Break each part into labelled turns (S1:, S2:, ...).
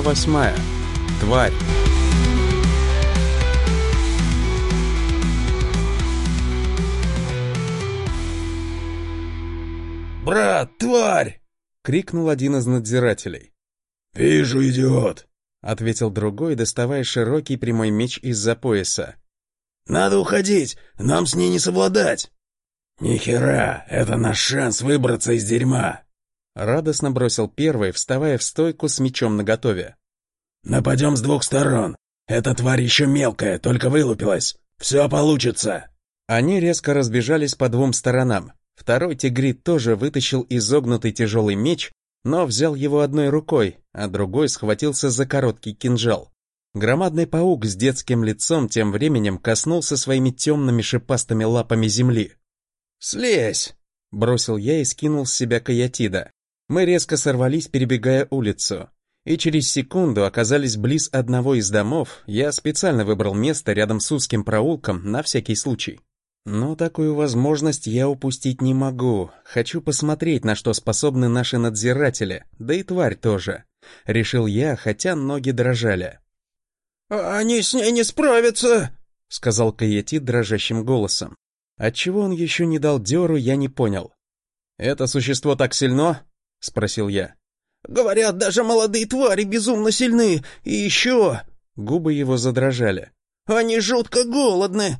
S1: Глава восьмая. Тварь.
S2: «Брат, тварь!»
S1: — крикнул один из надзирателей.
S2: «Вижу, идиот!»
S1: — ответил другой, доставая широкий прямой меч из-за пояса.
S2: «Надо уходить, нам с ней не совладать!» «Ни хера, это наш шанс выбраться из дерьма!»
S1: Радостно бросил первый, вставая в стойку с мечом наготове.
S2: «Нападем с двух сторон. Эта тварь еще мелкая, только вылупилась. Все получится!»
S1: Они резко разбежались по двум сторонам. Второй тигрит тоже вытащил изогнутый тяжелый меч, но взял его одной рукой, а другой схватился за короткий кинжал. Громадный паук с детским лицом тем временем коснулся своими темными шипастыми лапами земли. «Слезь!» — бросил я и скинул с себя каятида. Мы резко сорвались, перебегая улицу. И через секунду оказались близ одного из домов, я специально выбрал место рядом с узким проулком на всякий случай. Но такую возможность я упустить не могу. Хочу посмотреть, на что способны наши надзиратели, да и тварь тоже. Решил я, хотя ноги дрожали.
S2: «Они с ней не справятся!» — сказал
S1: Каятит дрожащим голосом. Отчего он еще не дал дёру, я не понял. «Это существо так сильно?» — спросил я.
S2: «Говорят, даже молодые твари безумно сильны, и еще...»
S1: Губы его задрожали.
S2: «Они жутко голодны!»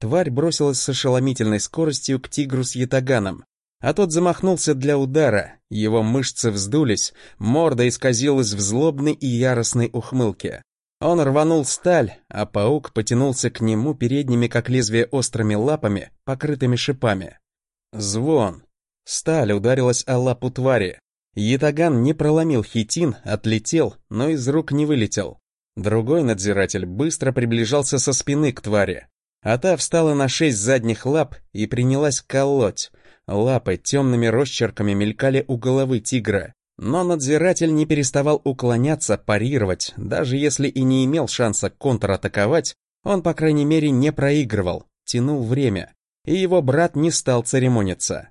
S1: Тварь бросилась с ошеломительной скоростью к тигру с ятаганом, а тот замахнулся для удара, его мышцы вздулись, морда исказилась в злобной и яростной ухмылке. Он рванул сталь, а паук потянулся к нему передними, как лезвие острыми лапами, покрытыми шипами. Звон. Сталь ударилась о лапу твари. Ятаган не проломил хитин, отлетел, но из рук не вылетел. Другой надзиратель быстро приближался со спины к твари а та встала на шесть задних лап и принялась колоть. Лапы темными росчерками мелькали у головы тигра, но надзиратель не переставал уклоняться, парировать, даже если и не имел шанса контратаковать, он, по крайней мере, не проигрывал, тянул время, и его брат не стал церемониться.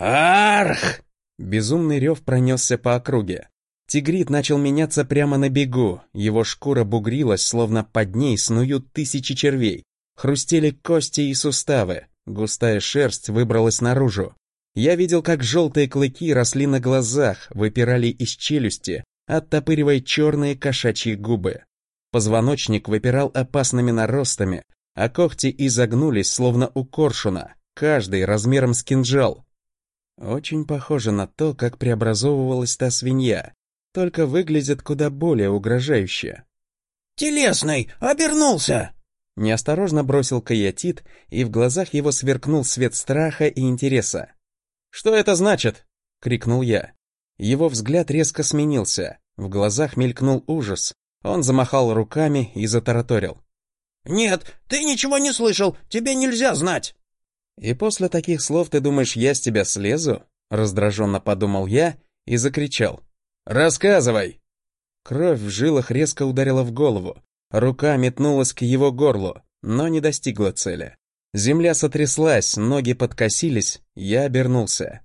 S2: «Арх!»
S1: Безумный рев пронесся по округе. Тигрит начал меняться прямо на бегу, его шкура бугрилась, словно под ней снуют тысячи червей. Хрустели кости и суставы, густая шерсть выбралась наружу. Я видел, как желтые клыки росли на глазах, выпирали из челюсти, оттопыривая черные кошачьи губы. Позвоночник выпирал опасными наростами, а когти изогнулись, словно у коршуна, каждый размером с кинжал. Очень похоже на то, как преобразовывалась та свинья, только выглядит куда более угрожающе.
S2: «Телесный! Обернулся!»
S1: Неосторожно бросил Каятит, и в глазах его сверкнул свет страха и интереса. «Что это значит?» — крикнул я. Его взгляд резко сменился, в глазах мелькнул ужас. Он замахал руками и затараторил.
S2: «Нет, ты ничего не слышал, тебе нельзя знать!»
S1: «И после таких слов ты думаешь, я с тебя слезу?» Раздраженно подумал я и закричал. «Рассказывай!» Кровь в жилах резко ударила в голову. Рука метнулась к его горлу, но не достигла цели. Земля сотряслась, ноги подкосились, я обернулся.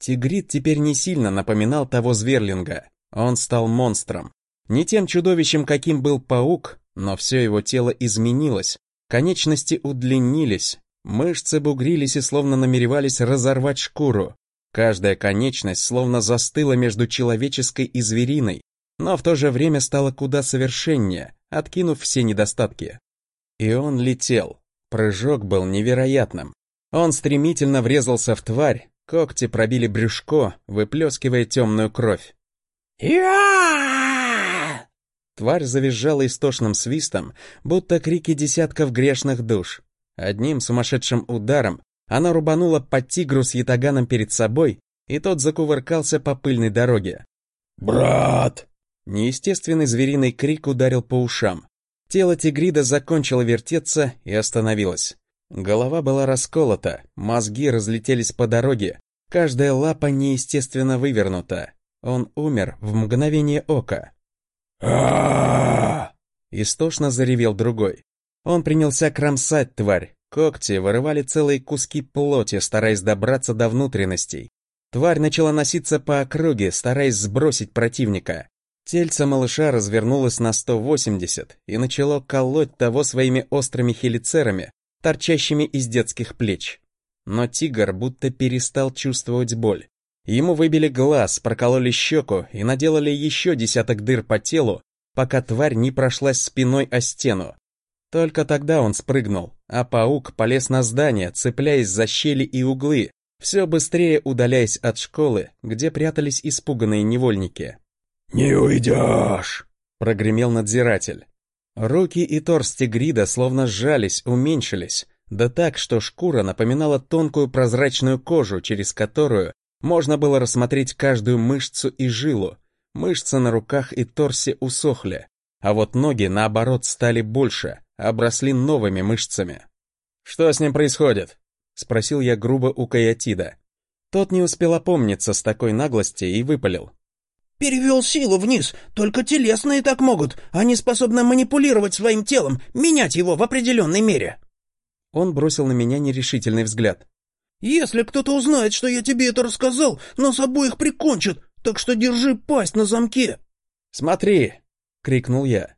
S1: Тигрит теперь не сильно напоминал того зверлинга. Он стал монстром. Не тем чудовищем, каким был паук, но все его тело изменилось. Конечности удлинились, мышцы бугрились и словно намеревались разорвать шкуру. Каждая конечность словно застыла между человеческой и звериной, но в то же время стала куда совершеннее, откинув все недостатки. И он летел. Прыжок был невероятным. Он стремительно врезался в тварь, когти пробили брюшко, выплескивая темную кровь. Тварь завизжала истошным свистом, будто крики десятков грешных душ. Одним сумасшедшим ударом она рубанула по тигру с ятаганом перед собой, и тот закувыркался по пыльной дороге.
S2: «Брат!»
S1: Неестественный звериный крик ударил по ушам. Тело тигрида закончило вертеться и остановилось. Голова была расколота, мозги разлетелись по дороге, каждая лапа неестественно вывернута. Он умер в мгновение ока.
S2: а
S1: Истошно заревел другой. Он принялся кромсать тварь. Когти вырывали целые куски плоти, стараясь добраться до внутренностей. Тварь начала носиться по округе, стараясь сбросить противника. Тельце малыша развернулось на 180 и начало колоть того своими острыми хелицерами, торчащими из детских плеч. Но тигр будто перестал чувствовать боль. Ему выбили глаз, прокололи щеку и наделали еще десяток дыр по телу, пока тварь не прошлась спиной о стену. Только тогда он спрыгнул, а паук полез на здание, цепляясь за щели и углы, все быстрее удаляясь от школы, где прятались испуганные невольники.
S2: «Не уйдешь!»
S1: — прогремел надзиратель. Руки и торс тигрида словно сжались, уменьшились, да так, что шкура напоминала тонкую прозрачную кожу, через которую можно было рассмотреть каждую мышцу и жилу. Мышцы на руках и торсе усохли, а вот ноги, наоборот, стали больше, обросли новыми мышцами. «Что с ним происходит?» — спросил я грубо у Каятида. Тот не успел опомниться с такой наглости и выпалил.
S3: «Перевел силу вниз, только телесные так могут, они способны манипулировать своим телом, менять его в определенной мере».
S1: Он бросил на меня нерешительный взгляд.
S3: «Если кто-то узнает, что я тебе это рассказал, нас обоих прикончат, так что держи пасть на замке!»
S1: «Смотри!» — крикнул я.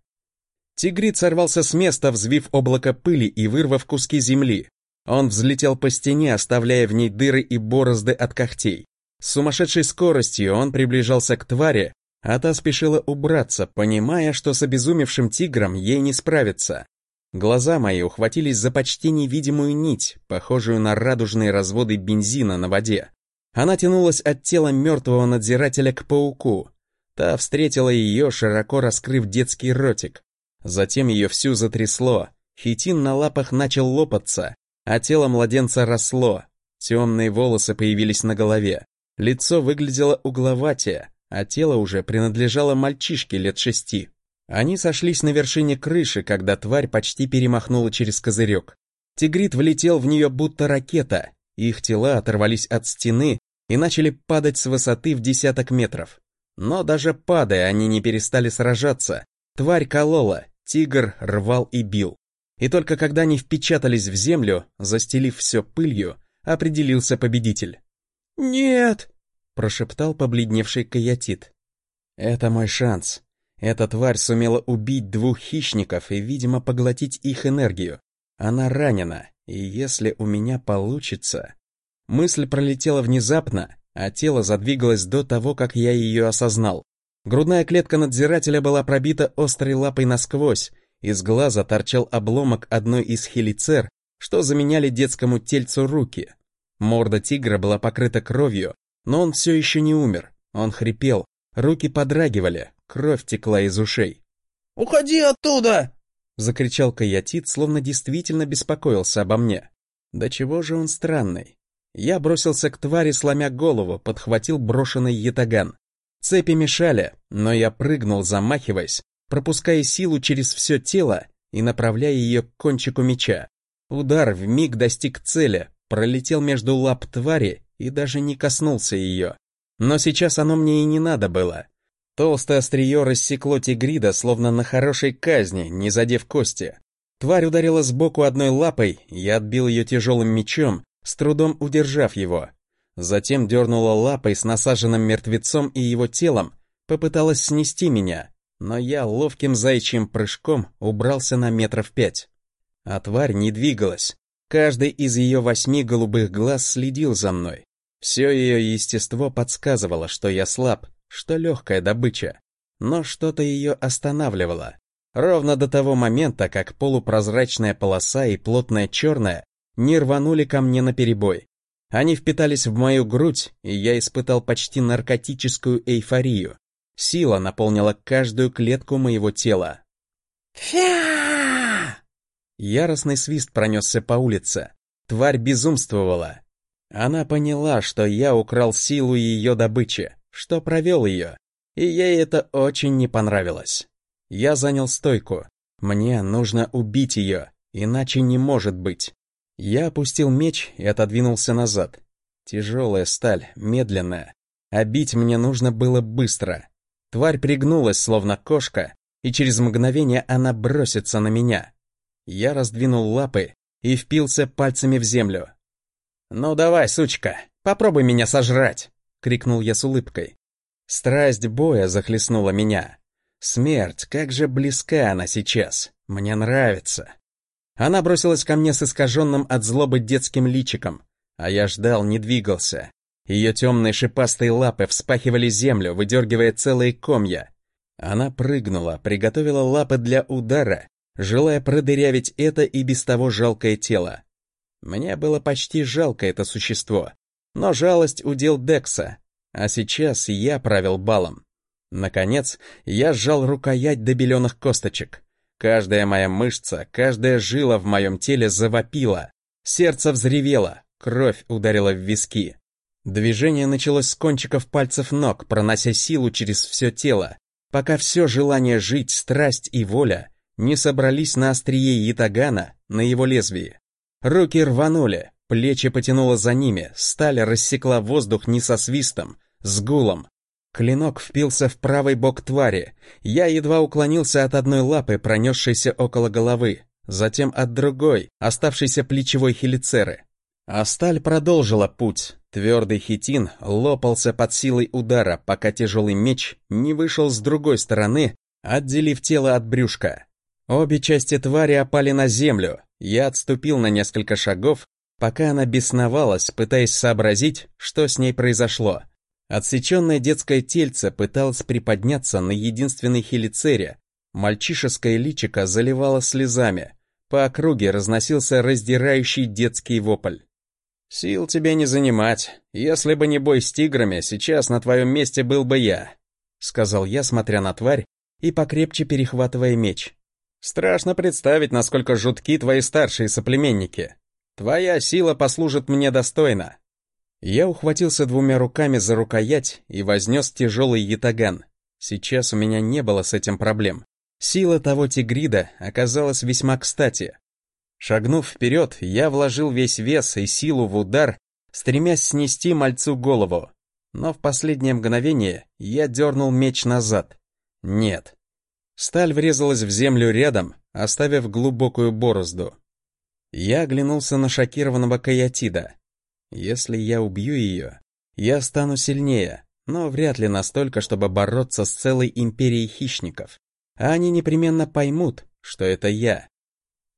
S1: Тигрит сорвался с места, взвив облако пыли и вырвав куски земли. Он взлетел по стене, оставляя в ней дыры и борозды от когтей. С сумасшедшей скоростью он приближался к твари, а та спешила убраться, понимая, что с обезумевшим тигром ей не справиться. Глаза мои ухватились за почти невидимую нить, похожую на радужные разводы бензина на воде. Она тянулась от тела мертвого надзирателя к пауку. Та встретила ее, широко раскрыв детский ротик. Затем ее всю затрясло. Хитин на лапах начал лопаться, а тело младенца росло. Темные волосы появились на голове. Лицо выглядело угловатее, а тело уже принадлежало мальчишке лет шести. Они сошлись на вершине крыши, когда тварь почти перемахнула через козырек. Тигрит влетел в нее будто ракета, их тела оторвались от стены и начали падать с высоты в десяток метров. Но даже падая, они не перестали сражаться. Тварь колола, тигр рвал и бил. И только когда они впечатались в землю, застелив все пылью, определился победитель.
S3: «Нет!»
S1: — прошептал побледневший Каятит. «Это мой шанс. Эта тварь сумела убить двух хищников и, видимо, поглотить их энергию. Она ранена, и если у меня получится... Мысль пролетела внезапно, а тело задвигалось до того, как я ее осознал. Грудная клетка надзирателя была пробита острой лапой насквозь, из глаза торчал обломок одной из хелицер, что заменяли детскому тельцу руки. Морда тигра была покрыта кровью, но он все еще не умер. Он хрипел, руки подрагивали, Кровь текла из ушей.
S3: «Уходи оттуда!»
S1: Закричал Каятит, словно действительно беспокоился обо мне. Да чего же он странный. Я бросился к твари, сломя голову, подхватил брошенный ятаган. Цепи мешали, но я прыгнул, замахиваясь, пропуская силу через все тело и направляя ее к кончику меча. Удар в миг достиг цели, пролетел между лап твари и даже не коснулся ее. Но сейчас оно мне и не надо было. Толстое острие рассекло тигрида, словно на хорошей казни, не задев кости. Тварь ударила сбоку одной лапой, я отбил ее тяжелым мечом, с трудом удержав его. Затем дернула лапой с насаженным мертвецом и его телом, попыталась снести меня, но я ловким зайчьим прыжком убрался на метров пять. А тварь не двигалась. Каждый из ее восьми голубых глаз следил за мной. Все ее естество подсказывало, что я слаб, что легкая добыча, но что-то ее останавливало. Ровно до того момента, как полупрозрачная полоса и плотная черная не рванули ко мне на перебой. Они впитались в мою грудь, и я испытал почти наркотическую эйфорию. Сила наполнила каждую клетку моего тела.
S3: «Фя!»
S1: Яростный свист пронесся по улице. Тварь безумствовала. Она поняла, что я украл силу ее добычи что провел ее, и ей это очень не понравилось. Я занял стойку. Мне нужно убить ее, иначе не может быть. Я опустил меч и отодвинулся назад. Тяжелая сталь, медленная. А бить мне нужно было быстро. Тварь пригнулась, словно кошка, и через мгновение она бросится на меня. Я раздвинул лапы и впился пальцами в землю. «Ну давай, сучка, попробуй меня сожрать!» — крикнул я с улыбкой. Страсть боя захлестнула меня. Смерть, как же близка она сейчас. Мне нравится. Она бросилась ко мне с искаженным от злобы детским личиком, а я ждал, не двигался. Ее темные шипастые лапы вспахивали землю, выдергивая целые комья. Она прыгнула, приготовила лапы для удара, желая продырявить это и без того жалкое тело. Мне было почти жалко это существо, но жалость удел Декса, а сейчас я правил балом. Наконец, я сжал рукоять до беленых косточек. Каждая моя мышца, каждая жила в моем теле завопила. Сердце взревело, кровь ударила в виски. Движение началось с кончиков пальцев ног, пронося силу через все тело, пока все желание жить, страсть и воля не собрались на острие ятагана на его лезвии. Руки рванули, плечи потянуло за ними, сталь рассекла воздух не со свистом, с гулом. Клинок впился в правый бок твари. Я едва уклонился от одной лапы, пронесшейся около головы, затем от другой, оставшейся плечевой хелицеры. А сталь продолжила путь. Твердый хитин лопался под силой удара, пока тяжелый меч не вышел с другой стороны, отделив тело от брюшка. Обе части твари опали на землю. Я отступил на несколько шагов, пока она бесновалась, пытаясь сообразить, что с ней произошло. Отсеченное детское тельце пыталось приподняться на единственной хелицере. Мальчишеское личико заливало слезами. По округе разносился раздирающий детский вопль. «Сил тебе не занимать. Если бы не бой с тиграми, сейчас на твоем месте был бы я», — сказал я, смотря на тварь и покрепче перехватывая меч. Страшно представить, насколько жутки твои старшие соплеменники. Твоя сила послужит мне достойно. Я ухватился двумя руками за рукоять и вознес тяжелый ятаган. Сейчас у меня не было с этим проблем. Сила того тигрида оказалась весьма кстати. Шагнув вперед, я вложил весь вес и силу в удар, стремясь снести мальцу голову. Но в последнее мгновение я дернул меч назад. Нет, Сталь врезалась в землю рядом, оставив глубокую борозду. Я оглянулся на шокированного Каятида. Если я убью ее, я стану сильнее, но вряд ли настолько, чтобы бороться с целой империей хищников. А они непременно поймут, что это я.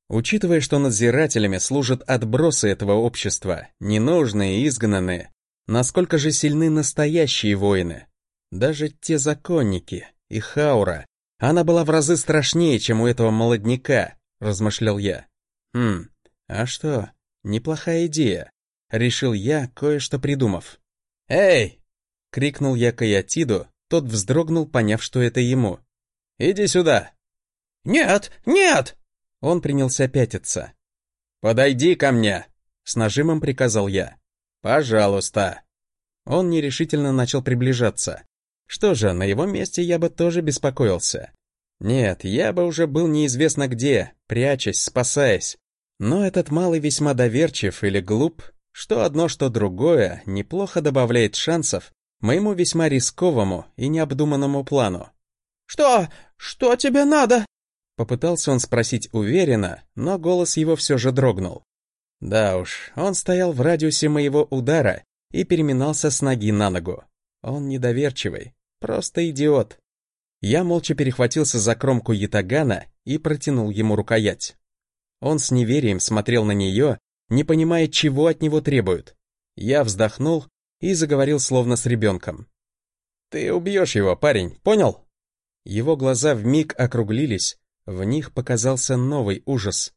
S1: Учитывая, что надзирателями служат отбросы этого общества, ненужные и изгнанные, насколько же сильны настоящие воины? Даже те законники и Хаура, она была в разы страшнее, чем у этого молодняка, размышлял я. Хм, а что, неплохая идея, решил я, кое-что придумав. «Эй!» — крикнул я Каятиду, тот вздрогнул, поняв, что это ему. «Иди сюда!»
S3: «Нет, нет!»
S1: Он принялся пятиться. «Подойди ко мне!» — с нажимом приказал я. «Пожалуйста!» Он нерешительно начал приближаться. Что же, на его месте я бы тоже беспокоился. Нет, я бы уже был неизвестно где, прячась, спасаясь. Но этот малый весьма доверчив или глуп, что одно, что другое, неплохо добавляет шансов моему весьма рисковому и необдуманному плану.
S3: «Что? Что тебе надо?»
S1: Попытался он спросить уверенно, но голос его все же дрогнул. Да уж, он стоял в радиусе моего удара и переминался с ноги на ногу. Он недоверчивый, просто идиот. Я молча перехватился за кромку ятагана и протянул ему рукоять. Он с неверием смотрел на нее, не понимая, чего от него требуют. Я вздохнул и заговорил словно с ребенком. «Ты убьешь его, парень, понял?» Его глаза вмиг округлились, в них показался новый ужас.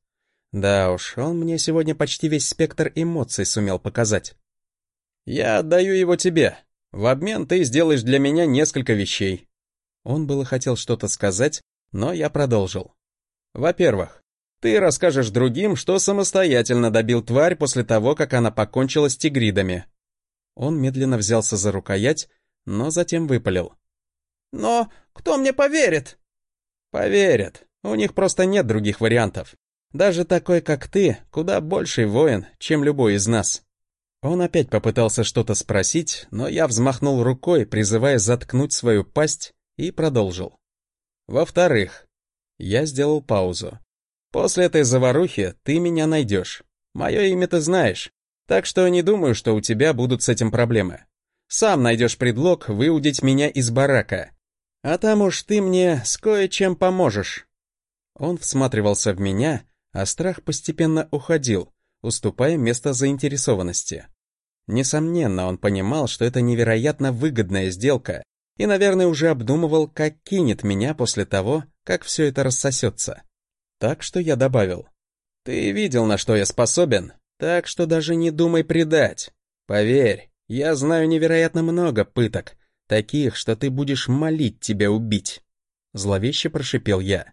S1: Да уж, он мне сегодня почти весь спектр эмоций сумел показать. «Я отдаю его тебе», в обмен ты сделаешь для меня несколько вещей». Он было хотел что-то сказать, но я продолжил. Во-первых, ты расскажешь другим, что самостоятельно добил тварь после того, как она покончила с тигридами. Он медленно взялся за рукоять, но затем выпалил.
S3: «Но кто мне поверит?»
S1: «Поверят. У них просто нет других вариантов. Даже такой, как ты, куда больший воин, чем любой из нас. Он опять попытался что-то спросить, но я взмахнул рукой, призывая заткнуть свою пасть, и продолжил. Во-вторых, я сделал паузу. После этой заварухи ты меня найдешь. Мое имя ты знаешь, так что не думаю, что у тебя будут с этим проблемы. Сам найдешь предлог выудить меня из барака. А там уж ты мне с кое-чем поможешь». Он всматривался в меня, а страх постепенно уходил, уступая место заинтересованности. Несомненно, он понимал, что это невероятно выгодная сделка, и, наверное, уже обдумывал, как кинет меня после того, как все это рассосется. Так что я добавил. «Ты видел, на что я способен, так что даже не думай предать. Поверь, я знаю невероятно много пыток, таких, что ты будешь молить тебя убить». Зловеще прошипел я.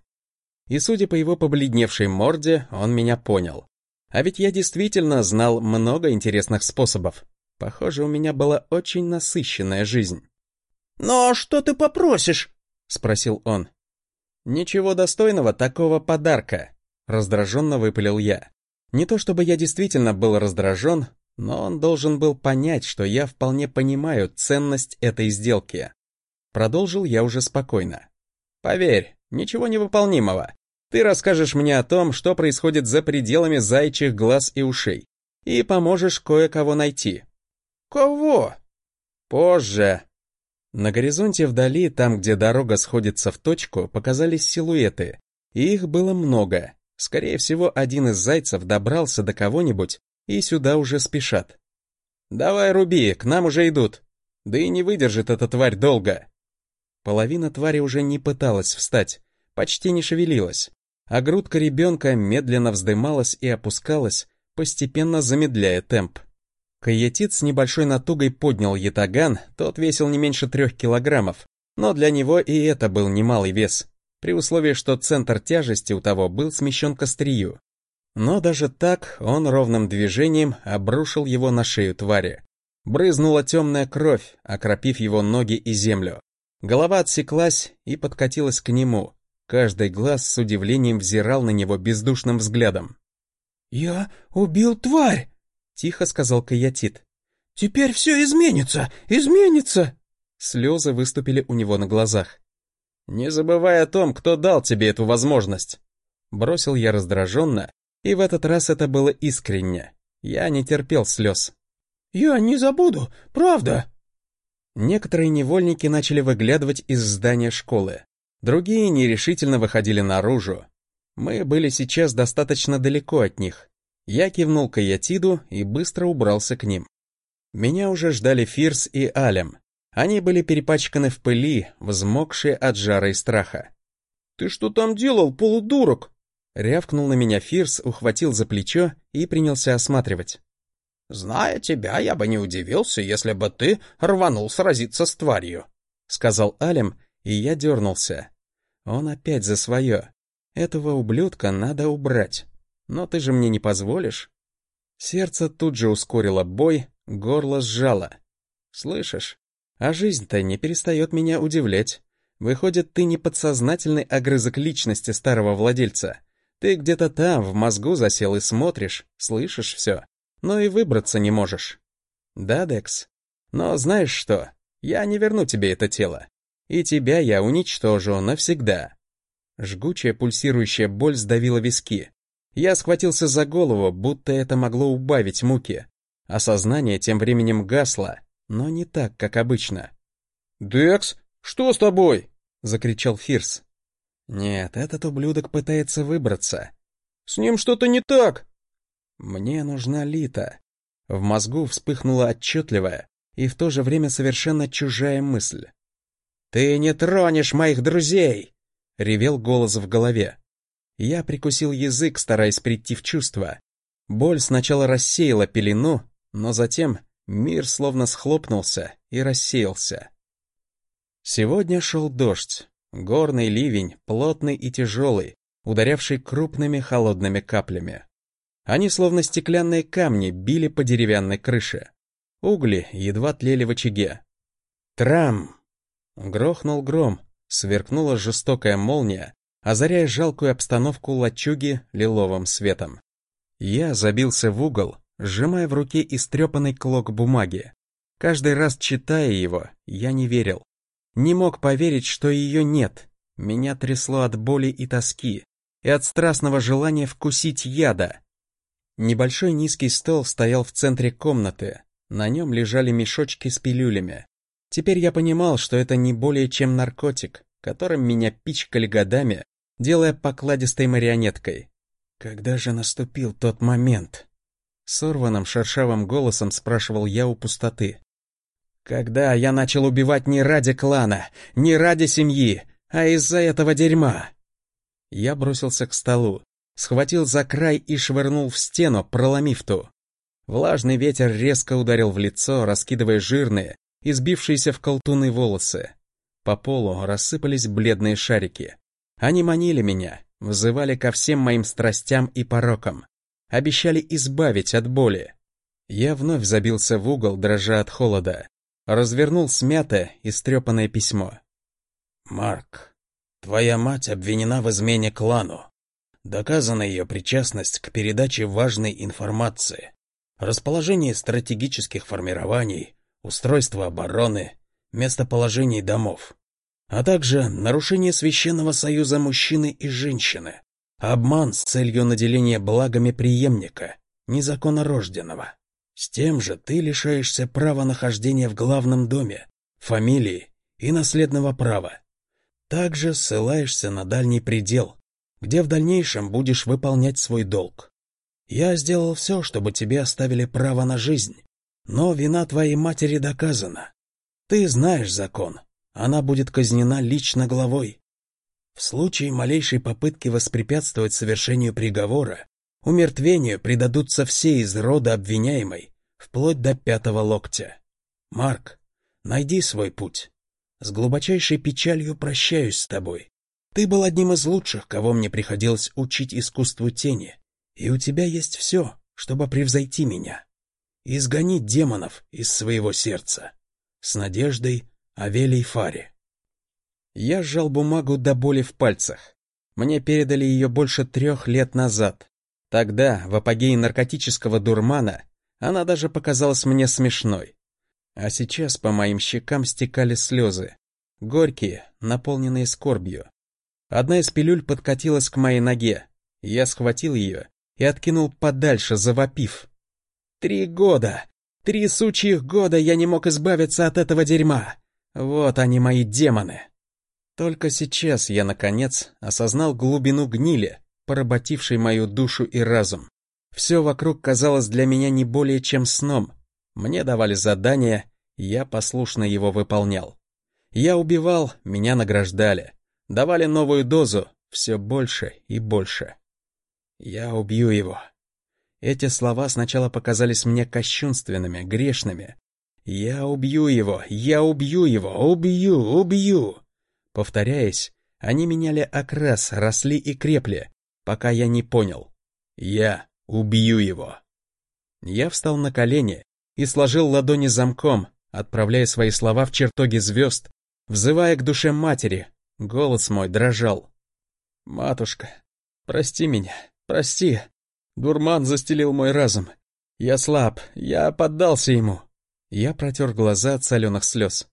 S1: И судя по его побледневшей морде, он меня понял. А ведь я действительно знал много интересных способов. Похоже, у меня была очень насыщенная жизнь.
S3: «Но что ты попросишь?»
S1: — спросил он. «Ничего достойного такого подарка», — раздраженно выпалил я. Не то чтобы я действительно был раздражен, но он должен был понять, что я вполне понимаю ценность этой сделки. Продолжил я уже спокойно. «Поверь, ничего невыполнимого. Ты расскажешь мне о том, что происходит за пределами зайчих глаз и ушей, и поможешь кое-кого найти.
S3: Кого?
S1: Позже. На горизонте вдали, там, где дорога сходится в точку, показались силуэты, и их было много. Скорее всего, один из зайцев добрался до кого-нибудь, и сюда уже спешат. «Давай, руби, к нам уже идут. Да и не выдержит эта тварь долго». Половина твари уже не пыталась встать, почти не шевелилась а грудка ребенка медленно вздымалась и опускалась, постепенно замедляя темп. Каятит с небольшой натугой поднял ятаган, тот весил не меньше трех килограммов, но для него и это был немалый вес, при условии, что центр тяжести у того был смещен к острию. Но даже так он ровным движением обрушил его на шею твари. Брызнула темная кровь, окропив его ноги и землю. Голова отсеклась и подкатилась к нему, Каждый глаз с удивлением взирал на него бездушным взглядом.
S3: «Я убил тварь!» — тихо сказал Каятит. «Теперь все изменится! Изменится!»
S1: Слезы выступили у него на глазах. «Не забывай о том, кто дал тебе эту возможность!» Бросил я раздраженно, и в этот раз это было искренне. Я не терпел слез.
S3: «Я не забуду, правда!»
S1: Некоторые невольники начали выглядывать из здания школы. Другие нерешительно выходили наружу. Мы были сейчас достаточно далеко от них. Я кивнул к Аятиду и быстро убрался к ним. Меня уже ждали Фирс и Алем. Они были перепачканы в пыли, взмокшие от жара и страха.
S3: «Ты что там делал, полудурок?»
S1: Рявкнул на меня Фирс, ухватил за плечо и принялся осматривать.
S3: «Зная тебя, я бы не удивился, если бы ты рванул сразиться с тварью», —
S1: сказал Алем, и я дернулся. Он опять за свое. Этого ублюдка надо убрать. Но ты же мне не позволишь. Сердце тут же ускорило бой, горло сжало. Слышишь? А жизнь-то не перестает меня удивлять. Выходит, ты не подсознательный огрызок личности старого владельца. Ты где-то там, в мозгу засел и смотришь, слышишь все, но и выбраться не можешь. Да, Декс? Но знаешь что? Я не верну тебе это тело и тебя я уничтожу навсегда». Жгучая пульсирующая боль сдавила виски. Я схватился за голову, будто это могло убавить муки. Осознание тем временем гасло, но не так, как обычно.
S3: «Декс, что с тобой?»
S1: — закричал Фирс. «Нет, этот ублюдок пытается выбраться».
S3: «С ним что-то не так!»
S1: «Мне нужна Лита». В мозгу вспыхнула отчетливая и в то же время совершенно чужая мысль. «Ты не тронешь моих друзей!» — ревел голос в голове. Я прикусил язык, стараясь прийти в чувство. Боль сначала рассеяла пелену, но затем мир словно схлопнулся и рассеялся. Сегодня шел дождь, горный ливень, плотный и тяжелый, ударявший крупными холодными каплями. Они, словно стеклянные камни, били по деревянной крыше. Угли едва тлели в очаге. Трам! Грохнул гром, сверкнула жестокая молния, озаряя жалкую обстановку лачуги лиловым светом. Я забился в угол, сжимая в руке истрепанный клок бумаги. Каждый раз читая его, я не верил. Не мог поверить, что ее нет. Меня трясло от боли и тоски, и от страстного желания вкусить яда. Небольшой низкий стол стоял в центре комнаты, на нем лежали мешочки с пилюлями. Теперь я понимал, что это не более чем наркотик, которым меня пичкали годами, делая покладистой марионеткой. Когда же наступил тот момент? Сорванным шершавым голосом спрашивал я у пустоты. Когда я начал убивать не ради клана, не ради семьи, а из-за этого дерьма. Я бросился к столу, схватил за край и швырнул в стену, проломив ту. Влажный ветер резко ударил в лицо, раскидывая жирные, избившиеся в колтуны волосы. По полу рассыпались бледные шарики. Они манили меня, вызывали ко всем моим страстям и порокам, обещали избавить от боли. Я вновь забился в угол, дрожа от холода, развернул смятое, истрепанное письмо.
S2: «Марк, твоя мать обвинена в измене клану. Доказана ее причастность к передаче важной информации, расположении стратегических формирований, устройство обороны, местоположение домов, а также нарушение священного союза мужчины и женщины, обман с целью наделения благами преемника, незаконно рожденного. С тем же ты лишаешься права нахождения в главном доме, фамилии и наследного права. Также ссылаешься на дальний предел, где в дальнейшем будешь выполнять свой долг. Я сделал все, чтобы тебе оставили право на жизнь, но вина твоей матери доказана. Ты знаешь закон, она будет казнена лично главой. В случае малейшей попытки воспрепятствовать совершению приговора, умертвению предадутся все из рода обвиняемой, вплоть до пятого локтя. Марк, найди свой путь. С глубочайшей печалью прощаюсь с тобой. Ты был одним из лучших, кого мне приходилось учить искусству тени, и у тебя есть все, чтобы превзойти меня. Изгони демонов из своего сердца. С надеждой Авелий Фари.
S1: Я сжал бумагу до боли в пальцах. Мне передали ее больше трех лет назад. Тогда, в апогее наркотического дурмана, она даже показалась мне смешной. А сейчас по моим щекам стекали слезы. Горькие, наполненные скорбью. Одна из пилюль подкатилась к моей ноге. Я схватил ее и откинул подальше, завопив. Три года! Три сучьих года я не мог избавиться от этого дерьма! Вот они, мои демоны! Только сейчас я, наконец, осознал глубину гнили, поработившей мою душу и разум. Все вокруг казалось для меня не более чем сном, мне давали задание, я послушно его выполнял. Я убивал, меня награждали. Давали новую дозу, все больше и больше. Я убью его. Эти слова сначала показались мне кощунственными, грешными. Я убью его, я убью его, убью, убью. Повторяясь, они меняли окрас, росли и крепли, пока я не понял. Я убью его. Я встал на колени и сложил ладони замком, отправляя свои слова в чертоги звезд, взывая к душе матери. Голос мой дрожал. «Матушка, прости меня, прости. Дурман застелил мой разум. Я слаб, я поддался ему». Я протер глаза от соленых слез.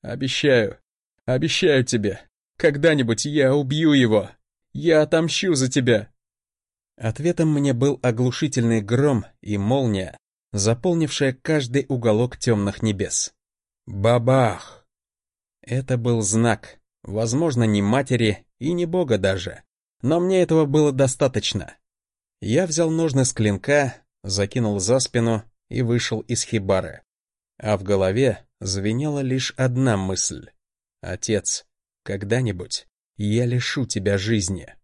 S1: «Обещаю, обещаю тебе, когда-нибудь я убью его. Я отомщу за тебя». Ответом мне был оглушительный гром и молния, заполнившая каждый уголок темных небес. Бабах! Это был знак, возможно, не матери и не бога даже, но мне этого было достаточно. Я взял ножны с клинка, закинул за спину и вышел из хибары. А в голове звенела лишь одна мысль. «Отец, когда-нибудь я лишу тебя жизни».